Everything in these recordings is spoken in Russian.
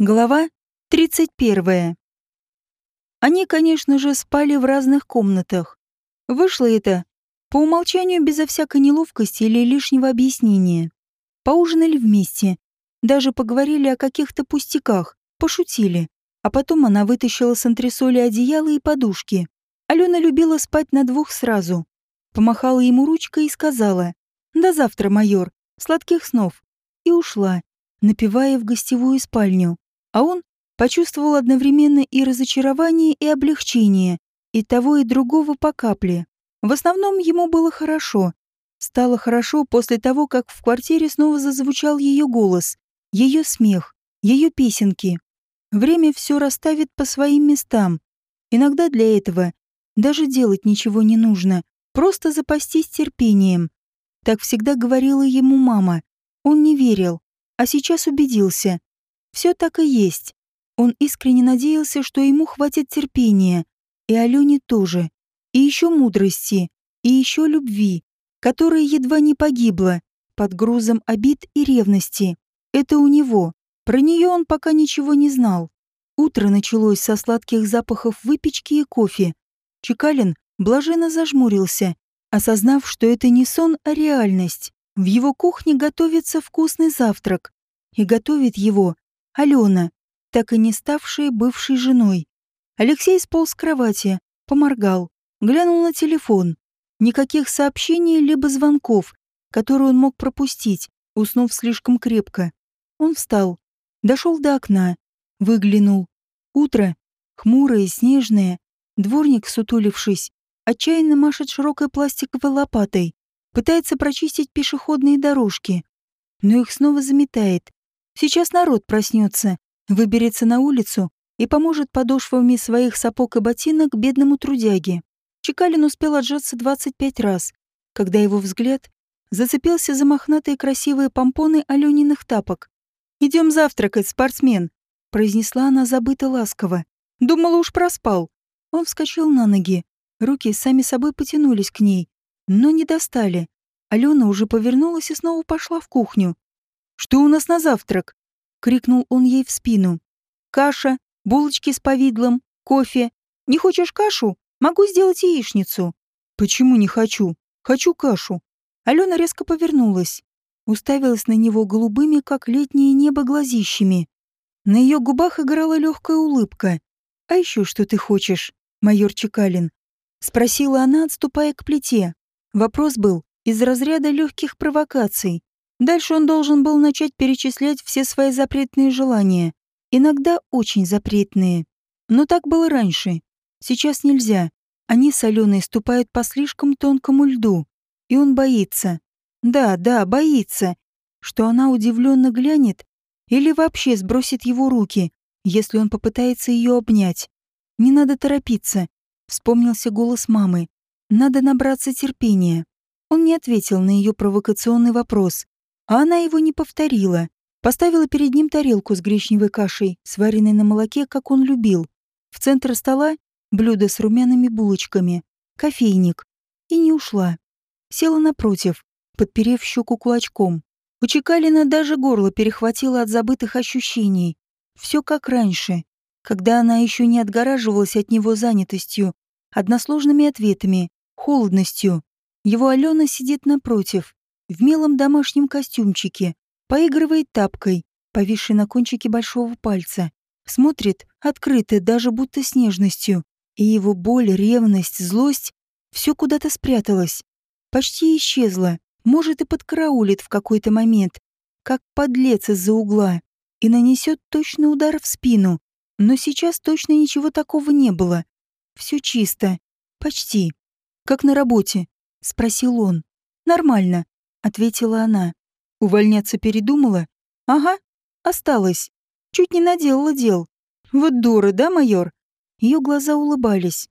Глава 31. Они, конечно же, спали в разных комнатах. Вышло это по умолчанию безо всякой неловкости или лишнего объяснения. Поужинали вместе, даже поговорили о каких-то пустяках, пошутили. А потом она вытащила с антресоли одеяло и подушки. Алена любила спать на двух сразу. Помахала ему ручкой и сказала «До завтра, майор, сладких снов». И ушла, напевая в гостевую спальню а он почувствовал одновременно и разочарование, и облегчение, и того, и другого по капле. В основном ему было хорошо. Стало хорошо после того, как в квартире снова зазвучал ее голос, ее смех, ее песенки. Время все расставит по своим местам. Иногда для этого даже делать ничего не нужно, просто запастись терпением. Так всегда говорила ему мама. Он не верил, а сейчас убедился. Все так и есть. Он искренне надеялся, что ему хватит терпения, и Алене тоже, и еще мудрости, и еще любви, которая едва не погибла под грузом обид и ревности. Это у него. Про нее он пока ничего не знал. Утро началось со сладких запахов выпечки и кофе. Чекалин блаженно зажмурился, осознав, что это не сон, а реальность. В его кухне готовится вкусный завтрак. И готовит его Алена, так и не ставшая бывшей женой. Алексей сполз с кровати, поморгал, глянул на телефон. Никаких сообщений либо звонков, которые он мог пропустить, уснув слишком крепко. Он встал, дошел до окна, выглянул. Утро, хмурое, снежное, дворник, сутулившись, отчаянно машет широкой пластиковой лопатой, пытается прочистить пешеходные дорожки, но их снова заметает, Сейчас народ проснется, выберется на улицу и поможет подошвами своих сапог и ботинок бедному трудяге. Чекалин успел отжаться 25 раз, когда его взгляд зацепился за мохнатые красивые помпоны Алёниных тапок. «Идем завтракать, спортсмен», — произнесла она забыто ласково. «Думала, уж проспал». Он вскочил на ноги. Руки сами собой потянулись к ней, но не достали. Алена уже повернулась и снова пошла в кухню. «Что у нас на завтрак?» — крикнул он ей в спину. «Каша, булочки с повидлом, кофе. Не хочешь кашу? Могу сделать яичницу». «Почему не хочу? Хочу кашу». Алена резко повернулась, уставилась на него голубыми, как летнее небо, глазищами. На ее губах играла легкая улыбка. «А еще что ты хочешь, майор Чекалин?» — спросила она, отступая к плите. Вопрос был из разряда легких провокаций. Дальше он должен был начать перечислять все свои запретные желания. Иногда очень запретные. Но так было раньше. Сейчас нельзя. Они с Аленой ступают по слишком тонкому льду. И он боится. Да, да, боится. Что она удивленно глянет или вообще сбросит его руки, если он попытается ее обнять. Не надо торопиться. Вспомнился голос мамы. Надо набраться терпения. Он не ответил на ее провокационный вопрос. А она его не повторила. Поставила перед ним тарелку с гречневой кашей, сваренной на молоке, как он любил. В центр стола блюдо с румяными булочками, кофейник. И не ушла. Села напротив, подперев щеку кулачком. У Чекалина даже горло перехватило от забытых ощущений. Все как раньше, когда она еще не отгораживалась от него занятостью, односложными ответами, холодностью. Его Алена сидит напротив, в милом домашнем костюмчике, поигрывает тапкой, повисшей на кончике большого пальца. Смотрит открыто, даже будто с нежностью. И его боль, ревность, злость — все куда-то спряталось. Почти исчезло. Может, и подкараулит в какой-то момент, как подлец из-за угла, и нанесет точный удар в спину. Но сейчас точно ничего такого не было. Все чисто. Почти. Как на работе, спросил он. Нормально ответила она. Увольняться передумала? Ага, осталось. Чуть не наделала дел. Вот дура, да, майор? Ее глаза улыбались.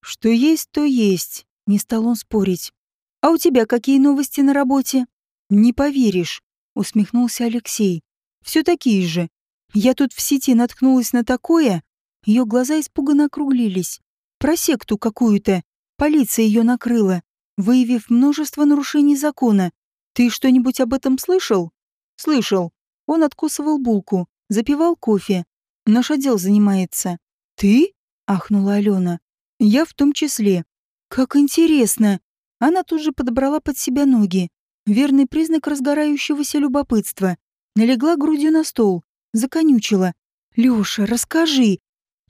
Что есть, то есть, не стал он спорить. А у тебя какие новости на работе? Не поверишь, усмехнулся Алексей. Все такие же. Я тут в сети наткнулась на такое. Ее глаза испуганно округлились. Про секту какую-то. Полиция ее накрыла, выявив множество нарушений закона. Ты что-нибудь об этом слышал? Слышал. Он откусывал булку, Запивал кофе. Наш отдел занимается. Ты? Ахнула Алена. Я в том числе. Как интересно. Она тут же подобрала под себя ноги. Верный признак разгорающегося любопытства. Налегла грудью на стол. Законючила. Лёша, расскажи.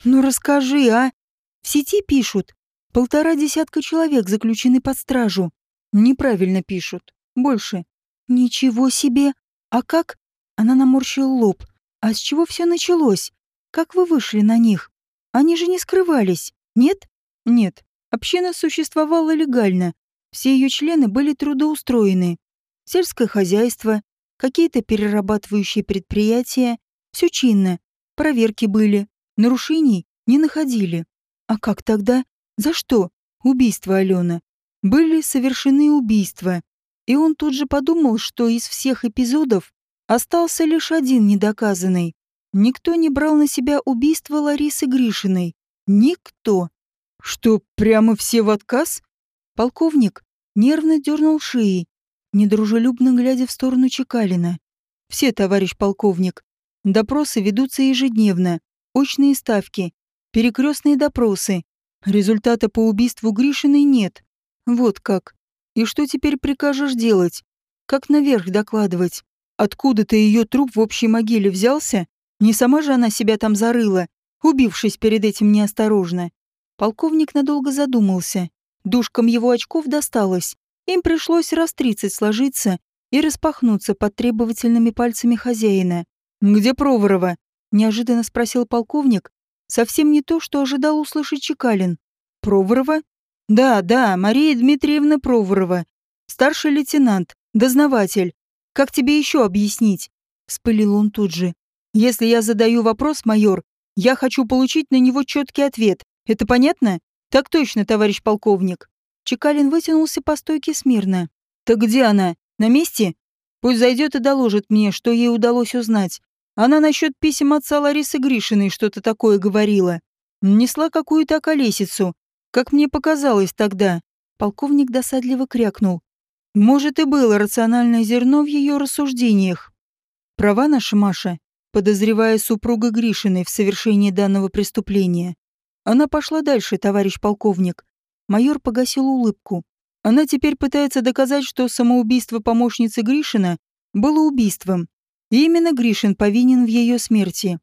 Ну расскажи, а? В сети пишут. Полтора десятка человек заключены под стражу. Неправильно пишут. Больше. Ничего себе. А как? Она наморщила лоб. А с чего все началось? Как вы вышли на них? Они же не скрывались, нет? Нет. Община существовала легально. Все ее члены были трудоустроены. Сельское хозяйство, какие-то перерабатывающие предприятия. Все чинно. Проверки были. Нарушений не находили. А как тогда? За что? Убийство Алена. Были совершены убийства. И он тут же подумал, что из всех эпизодов остался лишь один недоказанный. Никто не брал на себя убийство Ларисы Гришиной. Никто. Что, прямо все в отказ? Полковник нервно дернул шеей, недружелюбно глядя в сторону Чекалина. Все, товарищ полковник. Допросы ведутся ежедневно. Очные ставки. Перекрестные допросы. Результата по убийству Гришиной нет. Вот как. И что теперь прикажешь делать? Как наверх докладывать? Откуда-то ее труп в общей могиле взялся? Не сама же она себя там зарыла, убившись перед этим неосторожно. Полковник надолго задумался. Душкам его очков досталось. Им пришлось раз тридцать сложиться и распахнуться под требовательными пальцами хозяина. «Где Проворова?» — неожиданно спросил полковник. Совсем не то, что ожидал услышать Чекалин. «Проворова?» «Да, да, Мария Дмитриевна Проворова. Старший лейтенант, дознаватель. Как тебе еще объяснить?» — вспылил он тут же. «Если я задаю вопрос, майор, я хочу получить на него четкий ответ. Это понятно?» «Так точно, товарищ полковник». Чекалин вытянулся по стойке смирно. «Так где она? На месте? Пусть зайдет и доложит мне, что ей удалось узнать. Она насчет писем отца Ларисы Гришиной что-то такое говорила. Несла какую-то околесицу. Как мне показалось тогда». Полковник досадливо крякнул. «Может, и было рациональное зерно в ее рассуждениях. Права наша Маша, подозревая супруга Гришиной в совершении данного преступления. Она пошла дальше, товарищ полковник. Майор погасил улыбку. Она теперь пытается доказать, что самоубийство помощницы Гришина было убийством. И именно Гришин повинен в ее смерти.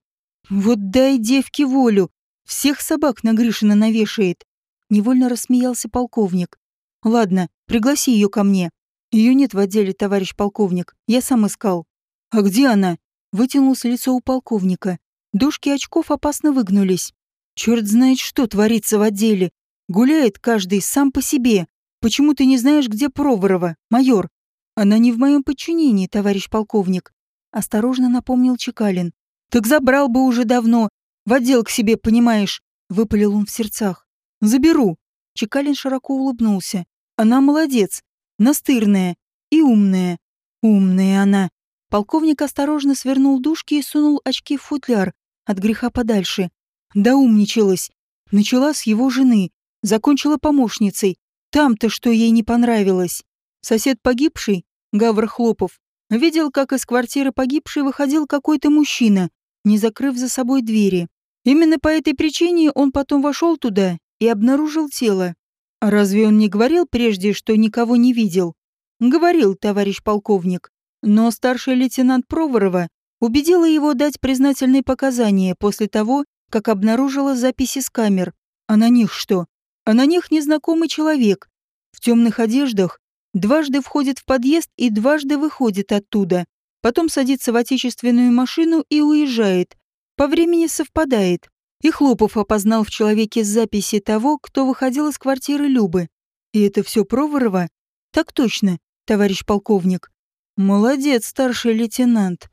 Вот дай девке волю. Всех собак на Гришина навешает. Невольно рассмеялся полковник. Ладно, пригласи ее ко мне. Ее нет в отделе, товарищ полковник. Я сам искал. А где она? Вытянулось лицо у полковника. Дужки очков опасно выгнулись. Черт знает, что творится в отделе. Гуляет каждый сам по себе. Почему ты не знаешь, где Проворова, майор? Она не в моем подчинении, товарищ полковник. Осторожно напомнил Чекалин. Так забрал бы уже давно. В отдел к себе, понимаешь? Выпалил он в сердцах. Заберу. Чекалин широко улыбнулся. Она молодец. Настырная. И умная. Умная она. Полковник осторожно свернул дужки и сунул очки в футляр. От греха подальше. Да умничалась. Начала с его жены, закончила помощницей. Там-то что ей не понравилось. Сосед погибший, Гавр Хлопов, видел, как из квартиры погибшей выходил какой-то мужчина, не закрыв за собой двери. Именно по этой причине он потом вошел туда и обнаружил тело. А разве он не говорил прежде, что никого не видел? Говорил, товарищ полковник. Но старший лейтенант Проворова убедила его дать признательные показания после того, как обнаружила записи с камер. А на них что? А на них незнакомый человек. В темных одеждах дважды входит в подъезд и дважды выходит оттуда. Потом садится в отечественную машину и уезжает. По времени совпадает. И Хлопов опознал в человеке записи того, кто выходил из квартиры Любы. И это все Проворова? Так точно, товарищ полковник. Молодец, старший лейтенант.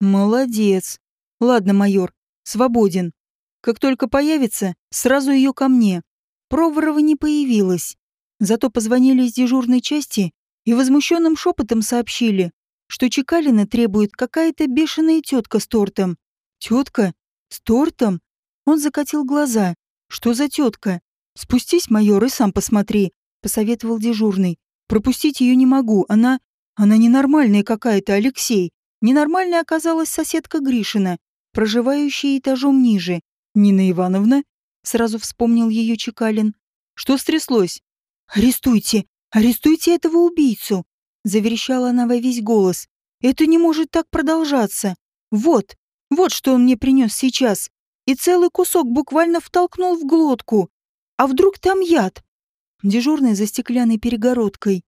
Молодец. Ладно, майор, свободен. Как только появится, сразу ее ко мне. Проворова не появилась. Зато позвонили из дежурной части и возмущенным шепотом сообщили, что Чекалина требует какая-то бешеная тетка с тортом. Тетка? С тортом? Он закатил глаза. Что за тетка? Спустись, майор, и сам посмотри, посоветовал дежурный. Пропустить ее не могу, она... Она ненормальная какая-то, Алексей. Ненормальная оказалась соседка Гришина. проживающая этажом ниже. «Нина Ивановна?» — сразу вспомнил ее Чекалин. «Что стряслось?» «Арестуйте! Арестуйте этого убийцу!» — заверещала она во весь голос. «Это не может так продолжаться! Вот, вот что он мне принес сейчас! И целый кусок буквально втолкнул в глотку! А вдруг там яд?» Дежурный за стеклянной перегородкой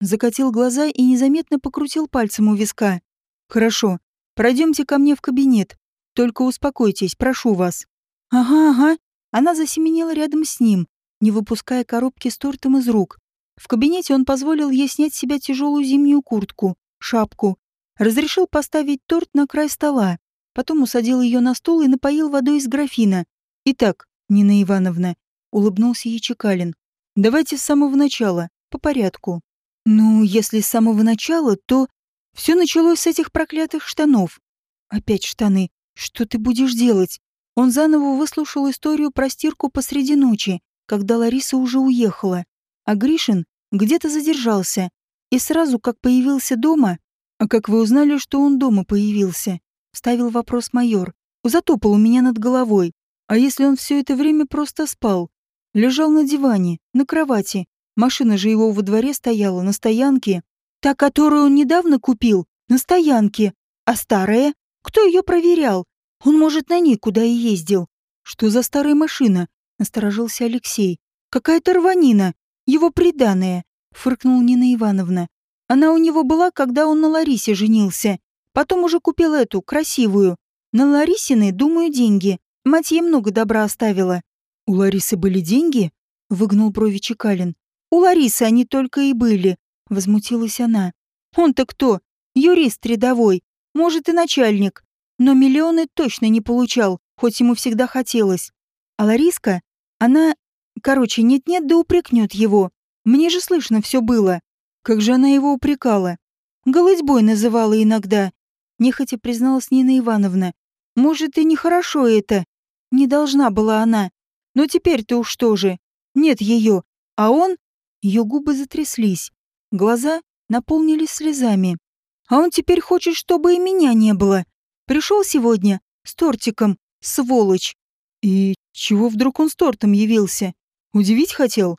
закатил глаза и незаметно покрутил пальцем у виска. «Хорошо, пройдемте ко мне в кабинет. Только успокойтесь, прошу вас». «Ага, ага». Она засеменила рядом с ним, не выпуская коробки с тортом из рук. В кабинете он позволил ей снять с себя тяжелую зимнюю куртку, шапку, разрешил поставить торт на край стола, потом усадил ее на стол и напоил водой из графина. «Итак, Нина Ивановна», — улыбнулся ей Чекалин, — «давайте с самого начала, по порядку». «Ну, если с самого начала, то...» Все началось с этих проклятых штанов. Опять штаны. Что ты будешь делать? Он заново выслушал историю про стирку посреди ночи, когда Лариса уже уехала. А Гришин где-то задержался. И сразу, как появился дома... «А как вы узнали, что он дома появился?» — вставил вопрос майор. «Затопал у меня над головой. А если он все это время просто спал? Лежал на диване, на кровати. Машина же его во дворе стояла, на стоянке. Та, которую он недавно купил, на стоянке. А старая? Кто ее проверял? Он, может, на ней куда и ездил. Что за старая машина? Насторожился Алексей. Какая-то рванина. Его приданое. Фыркнул Нина Ивановна. Она у него была, когда он на Ларисе женился. Потом уже купил эту, красивую. На Ларисины, думаю, деньги. Мать ей много добра оставила. У Ларисы были деньги? Выгнул брови Чекалин. У Ларисы они только и были. Возмутилась она. Он-то кто? Юрист рядовой. Может, и начальник. Но миллионы точно не получал, хоть ему всегда хотелось. А Лариска, она... Короче, нет-нет, да упрекнет его. Мне же слышно все было. Как же она его упрекала. Голодьбой называла иногда. Нехотя призналась Нина Ивановна. Может, и нехорошо это. Не должна была она. Но теперь-то уж тоже. Нет ее. А он... Ее губы затряслись. Глаза наполнились слезами. А он теперь хочет, чтобы и меня не было. Пришел сегодня с тортиком, сволочь. И чего вдруг он с тортом явился? Удивить хотел?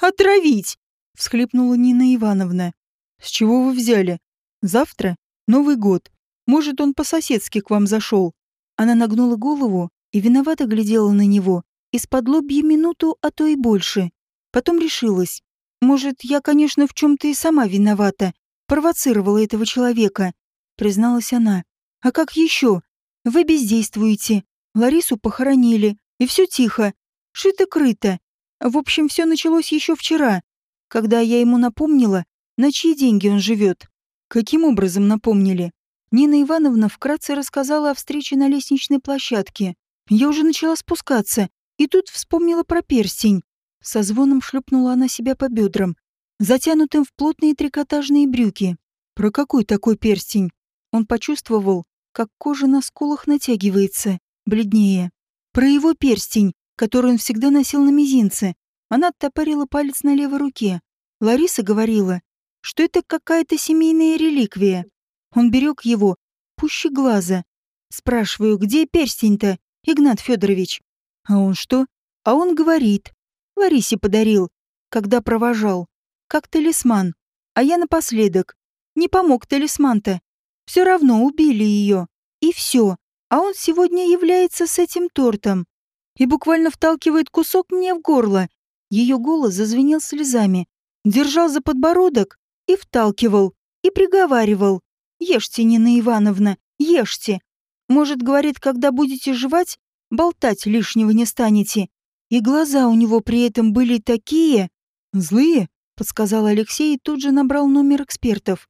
Отравить! Всхлипнула Нина Ивановна. С чего вы взяли? Завтра? Новый год. Может, он по-соседски к вам зашел? Она нагнула голову и виновато глядела на него, из-под лобья минуту, а то и больше. Потом решилась. Может, я, конечно, в чем-то и сама виновата, провоцировала этого человека, призналась она. А как еще? Вы бездействуете. Ларису похоронили, и все тихо. Шито-крыто. В общем, все началось еще вчера, когда я ему напомнила, на чьи деньги он живет. Каким образом напомнили? Нина Ивановна вкратце рассказала о встрече на лестничной площадке. Я уже начала спускаться, и тут вспомнила про перстень. Со звоном шлепнула она себя по бедрам затянутым в плотные трикотажные брюки. Про какой такой перстень? Он почувствовал, как кожа на скулах натягивается, бледнее. Про его перстень, который он всегда носил на мизинце. Она оттопорила палец на левой руке. Лариса говорила, что это какая-то семейная реликвия. Он берег его, пуще глаза. Спрашиваю, где перстень-то, Игнат Федорович? А он что? А он говорит. Ларисе подарил, когда провожал как талисман. А я напоследок. Не помог талисман-то. Все равно убили ее. И все. А он сегодня является с этим тортом. И буквально вталкивает кусок мне в горло. Ее голос зазвенел слезами. Держал за подбородок и вталкивал. И приговаривал. Ешьте, Нина Ивановна, ешьте. Может, говорит, когда будете жевать, болтать лишнего не станете. И глаза у него при этом были такие... Злые? — подсказал Алексей и тут же набрал номер экспертов.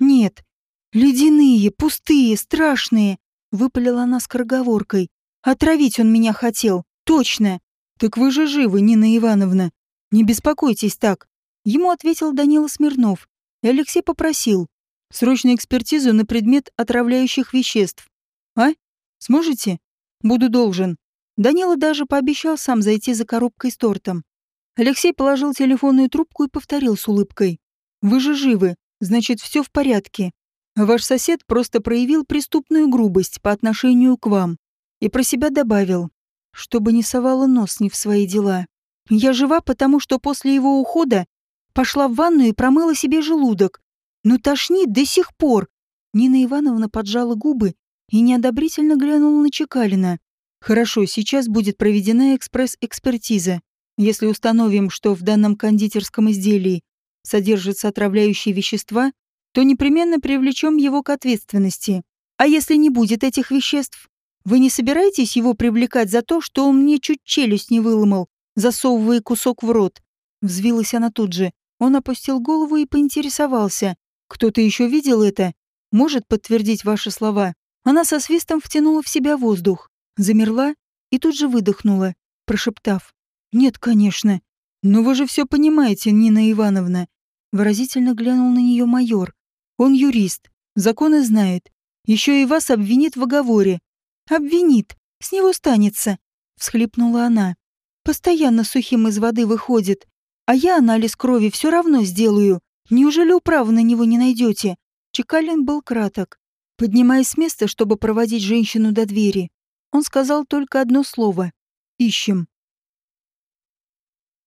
«Нет, ледяные, пустые, страшные», — выпалила она скороговоркой. «Отравить он меня хотел, точно!» «Так вы же живы, Нина Ивановна. Не беспокойтесь так», — ему ответил Данила Смирнов. И Алексей попросил. «Срочную экспертизу на предмет отравляющих веществ. А? Сможете? Буду должен». Данила даже пообещал сам зайти за коробкой с тортом. Алексей положил телефонную трубку и повторил с улыбкой. «Вы же живы, значит, все в порядке. Ваш сосед просто проявил преступную грубость по отношению к вам. и про себя добавил, чтобы не совала нос не в свои дела. Я жива, потому что после его ухода пошла в ванну и промыла себе желудок. Но тошнит до сих пор. Нина Ивановна поджала губы и неодобрительно глянула на Чекалина. «Хорошо, сейчас будет проведена экспресс-экспертиза. Если установим, что в данном кондитерском изделии содержатся отравляющие вещества, то непременно привлечем его к ответственности. А если не будет этих веществ, вы не собираетесь его привлекать за то, что он мне чуть челюсть не выломал, засовывая кусок в рот?» Взвилась она тут же. Он опустил голову и поинтересовался. «Кто-то еще видел это? Может подтвердить ваши слова?» Она со свистом втянула в себя воздух, замерла и тут же выдохнула, прошептав. «Нет, конечно. Но вы же все понимаете, Нина Ивановна». Выразительно глянул на нее майор. «Он юрист, законы знает. Еще и вас обвинит в оговоре». «Обвинит. С него станется», — всхлипнула она. «Постоянно сухим из воды выходит. А я анализ крови все равно сделаю. Неужели управы на него не найдете?» Чекалин был краток. Поднимаясь с места, чтобы проводить женщину до двери, он сказал только одно слово «Ищем».